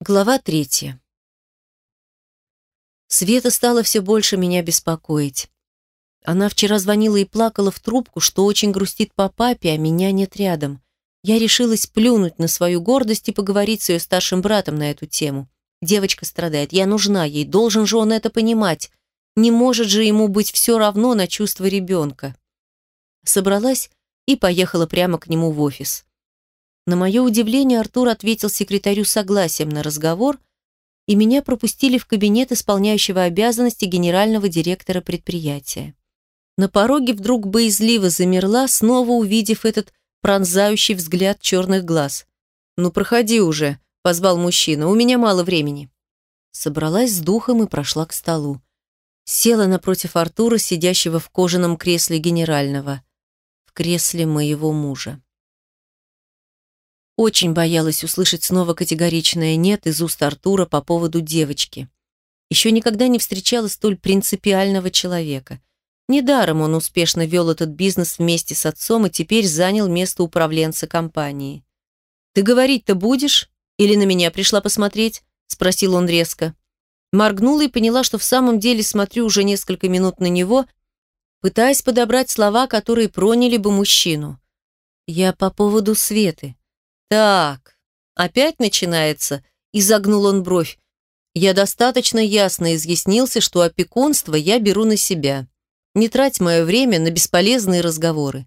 Глава третья. Света стала все больше меня беспокоить. Она вчера звонила и плакала в трубку, что очень грустит по папе, а меня нет рядом. Я решилась плюнуть на свою гордость и поговорить с ее старшим братом на эту тему. Девочка страдает, я нужна ей, должен же он это понимать. Не может же ему быть все равно на чувства ребенка. Собралась и поехала прямо к нему в офис. На мое удивление Артур ответил секретарю согласием на разговор, и меня пропустили в кабинет исполняющего обязанности генерального директора предприятия. На пороге вдруг боязливо замерла, снова увидев этот пронзающий взгляд черных глаз. «Ну, проходи уже», — позвал мужчина, — «у меня мало времени». Собралась с духом и прошла к столу. Села напротив Артура, сидящего в кожаном кресле генерального, в кресле моего мужа. Очень боялась услышать снова категоричное «нет» из уст Артура по поводу девочки. Еще никогда не встречала столь принципиального человека. Недаром он успешно вел этот бизнес вместе с отцом и теперь занял место управленца компании. «Ты говорить-то будешь? Или на меня пришла посмотреть?» – спросил он резко. Моргнула и поняла, что в самом деле смотрю уже несколько минут на него, пытаясь подобрать слова, которые проняли бы мужчину. «Я по поводу Светы», «Так, опять начинается?» – изогнул он бровь. «Я достаточно ясно изъяснился, что опекунство я беру на себя. Не трать мое время на бесполезные разговоры».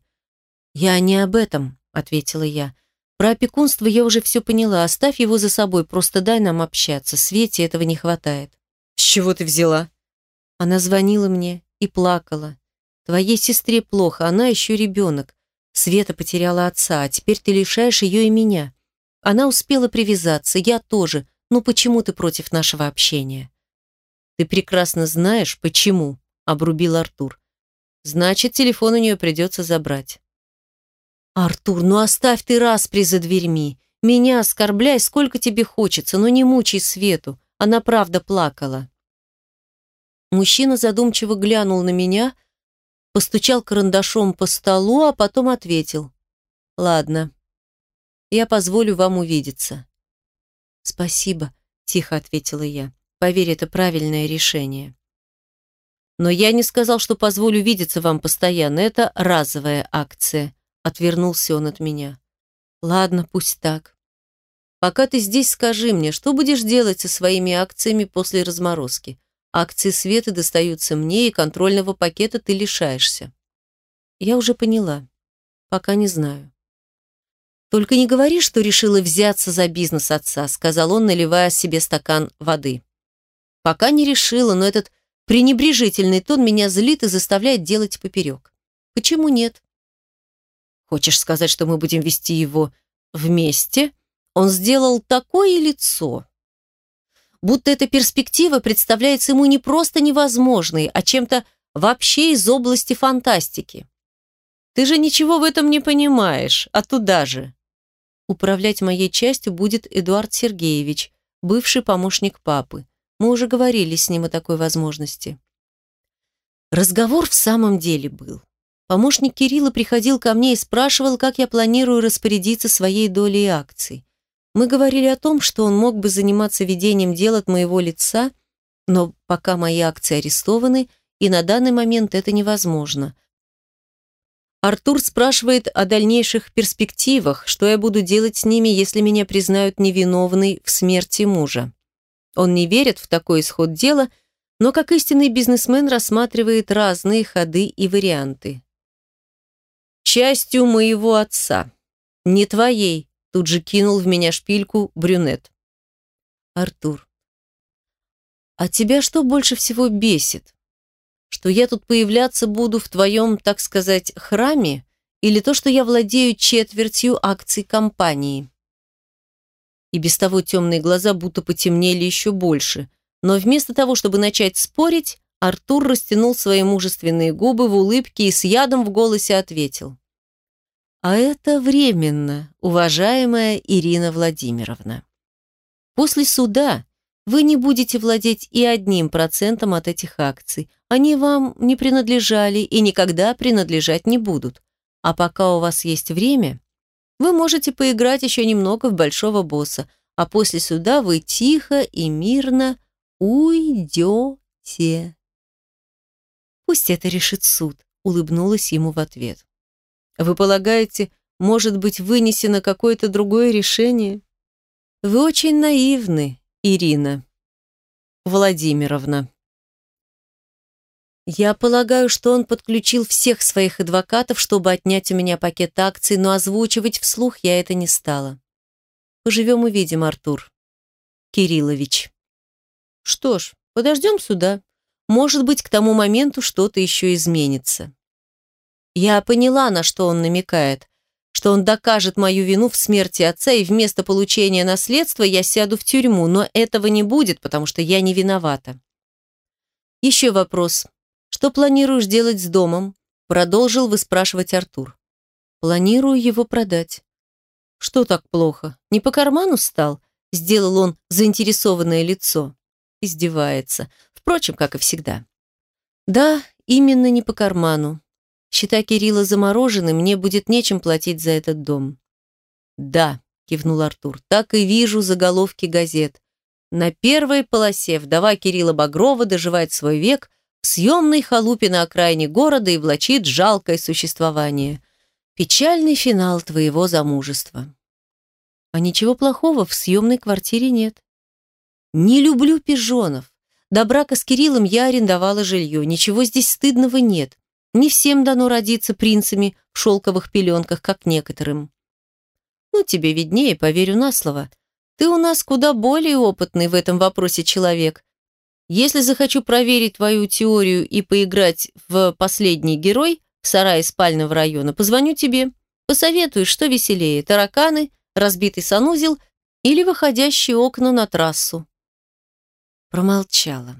«Я не об этом», – ответила я. «Про опекунство я уже все поняла. Оставь его за собой, просто дай нам общаться. Свете этого не хватает». «С чего ты взяла?» Она звонила мне и плакала. «Твоей сестре плохо, она еще ребенок. Света потеряла отца, а теперь ты лишаешь ее и меня. Она успела привязаться, я тоже. Ну почему ты против нашего общения? Ты прекрасно знаешь, почему, обрубил Артур. Значит, телефон у нее придется забрать. Артур, ну оставь ты распри за дверьми. Меня оскорбляй, сколько тебе хочется, но не мучай Свету. Она правда плакала. Мужчина задумчиво глянул на меня, постучал карандашом по столу, а потом ответил. «Ладно, я позволю вам увидеться». «Спасибо», — тихо ответила я. «Поверь, это правильное решение». «Но я не сказал, что позволю видеться вам постоянно. Это разовая акция», — отвернулся он от меня. «Ладно, пусть так. Пока ты здесь, скажи мне, что будешь делать со своими акциями после разморозки? Акции Светы достаются мне, и контрольного пакета ты лишаешься. Я уже поняла. Пока не знаю. Только не говори, что решила взяться за бизнес отца, сказал он, наливая себе стакан воды. Пока не решила, но этот пренебрежительный тон меня злит и заставляет делать поперек. Почему нет? Хочешь сказать, что мы будем вести его вместе? Он сделал такое лицо, будто эта перспектива представляется ему не просто невозможной, а чем-то вообще из области фантастики. Ты же ничего в этом не понимаешь, а туда же. Управлять моей частью будет Эдуард Сергеевич, бывший помощник папы. Мы уже говорили с ним о такой возможности. Разговор в самом деле был. Помощник Кирилла приходил ко мне и спрашивал, как я планирую распорядиться своей долей акций. Мы говорили о том, что он мог бы заниматься ведением дел от моего лица, но пока мои акции арестованы, и на данный момент это невозможно. Артур спрашивает о дальнейших перспективах, что я буду делать с ними, если меня признают невиновной в смерти мужа. Он не верит в такой исход дела, но как истинный бизнесмен рассматривает разные ходы и варианты. «Частью моего отца, не твоей», Тут же кинул в меня шпильку брюнет. Артур. А тебя что больше всего бесит? Что я тут появляться буду в твоем, так сказать, храме? Или то, что я владею четвертью акций компании? И без того темные глаза будто потемнели еще больше. Но вместо того, чтобы начать спорить, Артур растянул свои мужественные губы в улыбке и с ядом в голосе ответил. А это временно, уважаемая Ирина Владимировна. После суда вы не будете владеть и одним процентом от этих акций. Они вам не принадлежали и никогда принадлежать не будут. А пока у вас есть время, вы можете поиграть еще немного в большого босса, а после суда вы тихо и мирно уйдете. Пусть это решит суд, улыбнулась ему в ответ. Вы полагаете, может быть вынесено какое-то другое решение? Вы очень наивны, Ирина Владимировна. Я полагаю, что он подключил всех своих адвокатов, чтобы отнять у меня пакет акций, но озвучивать вслух я это не стала. Поживем увидим, Артур. Кириллович. Что ж, подождем суда. Может быть, к тому моменту что-то еще изменится. Я поняла, на что он намекает, что он докажет мою вину в смерти отца, и вместо получения наследства я сяду в тюрьму, но этого не будет, потому что я не виновата. Еще вопрос. Что планируешь делать с домом? Продолжил выспрашивать Артур. Планирую его продать. Что так плохо? Не по карману стал? Сделал он заинтересованное лицо. Издевается. Впрочем, как и всегда. Да, именно не по карману. Счета Кирилла заморожены, мне будет нечем платить за этот дом. Да, кивнул Артур, так и вижу заголовки газет. На первой полосе вдова Кирилла Багрова доживает свой век в съемной халупе на окраине города и влачит жалкое существование. Печальный финал твоего замужества. А ничего плохого в съемной квартире нет. Не люблю пижонов. До брака с Кириллом я арендовала жилье. Ничего здесь стыдного нет. Не всем дано родиться принцами в шелковых пеленках, как некоторым. Ну, тебе виднее, поверю на слово. Ты у нас куда более опытный в этом вопросе человек. Если захочу проверить твою теорию и поиграть в последний герой, в сарае спального района, позвоню тебе. Посоветуешь, что веселее, тараканы, разбитый санузел или выходящие окна на трассу. Промолчала.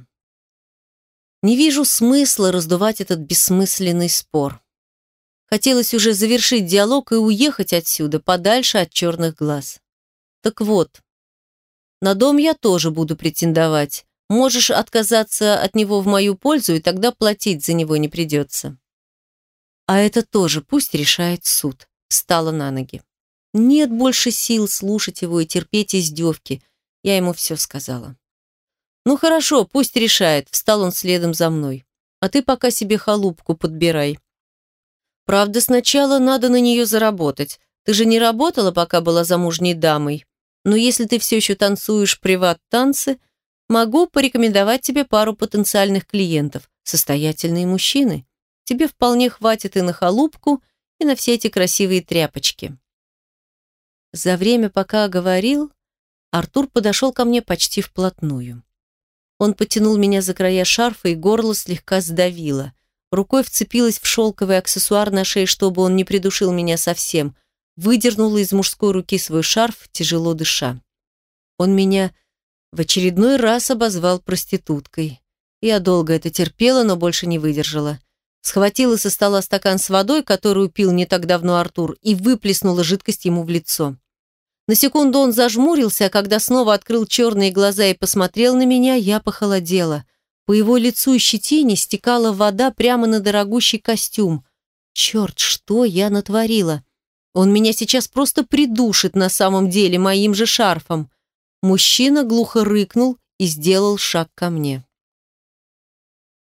Не вижу смысла раздувать этот бессмысленный спор. Хотелось уже завершить диалог и уехать отсюда, подальше от черных глаз. Так вот, на дом я тоже буду претендовать. Можешь отказаться от него в мою пользу, и тогда платить за него не придется. А это тоже пусть решает суд. Встала на ноги. Нет больше сил слушать его и терпеть издевки. Я ему все сказала. Ну хорошо, пусть решает. Встал он следом за мной. А ты пока себе халупку подбирай. Правда, сначала надо на нее заработать. Ты же не работала, пока была замужней дамой. Но если ты все еще танцуешь приват-танцы, могу порекомендовать тебе пару потенциальных клиентов, состоятельные мужчины. Тебе вполне хватит и на халупку, и на все эти красивые тряпочки. За время, пока говорил, Артур подошел ко мне почти вплотную. Он потянул меня за края шарфа, и горло слегка сдавило. Рукой вцепилась в шелковый аксессуар на шее, чтобы он не придушил меня совсем. Выдернула из мужской руки свой шарф, тяжело дыша. Он меня в очередной раз обозвал проституткой. Я долго это терпела, но больше не выдержала. Схватила со стола стакан с водой, которую пил не так давно Артур, и выплеснула жидкость ему в лицо. На секунду он зажмурился, а когда снова открыл черные глаза и посмотрел на меня, я похолодела. По его лицу и щетине стекала вода прямо на дорогущий костюм. Черт, что я натворила? Он меня сейчас просто придушит на самом деле моим же шарфом. Мужчина глухо рыкнул и сделал шаг ко мне.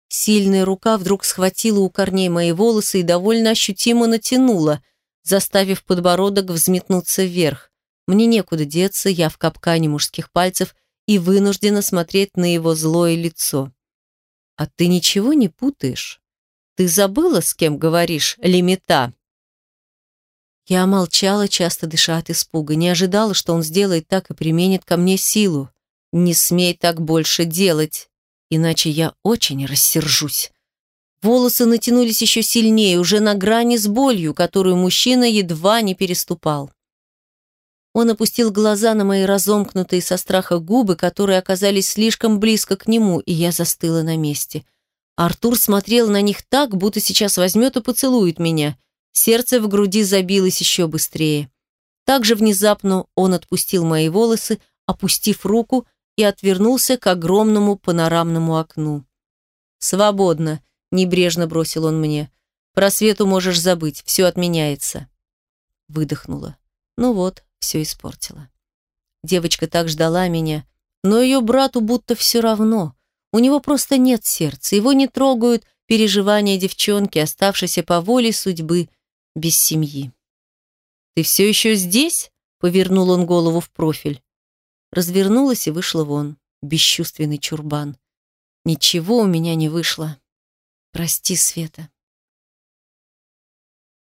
Сильная рука вдруг схватила у корней мои волосы и довольно ощутимо натянула, заставив подбородок взметнуться вверх. Мне некуда деться, я в капкане мужских пальцев и вынуждена смотреть на его злое лицо. «А ты ничего не путаешь? Ты забыла, с кем говоришь, лимита?» Я молчала, часто дыша от испуга, не ожидала, что он сделает так и применит ко мне силу. «Не смей так больше делать!» иначе я очень рассержусь. Волосы натянулись еще сильнее, уже на грани с болью, которую мужчина едва не переступал. Он опустил глаза на мои разомкнутые со страха губы, которые оказались слишком близко к нему, и я застыла на месте. Артур смотрел на них так, будто сейчас возьмет и поцелует меня. Сердце в груди забилось еще быстрее. Так же внезапно он отпустил мои волосы, опустив руку, и отвернулся к огромному панорамному окну. «Свободно», — небрежно бросил он мне. «Про Свету можешь забыть, все отменяется». Выдохнула. Ну вот, все испортила. Девочка так ждала меня, но ее брату будто все равно. У него просто нет сердца, его не трогают переживания девчонки, оставшейся по воле судьбы, без семьи. «Ты все еще здесь?» — повернул он голову в профиль. Развернулась и вышла вон, бесчувственный чурбан. Ничего у меня не вышло. Прости, Света.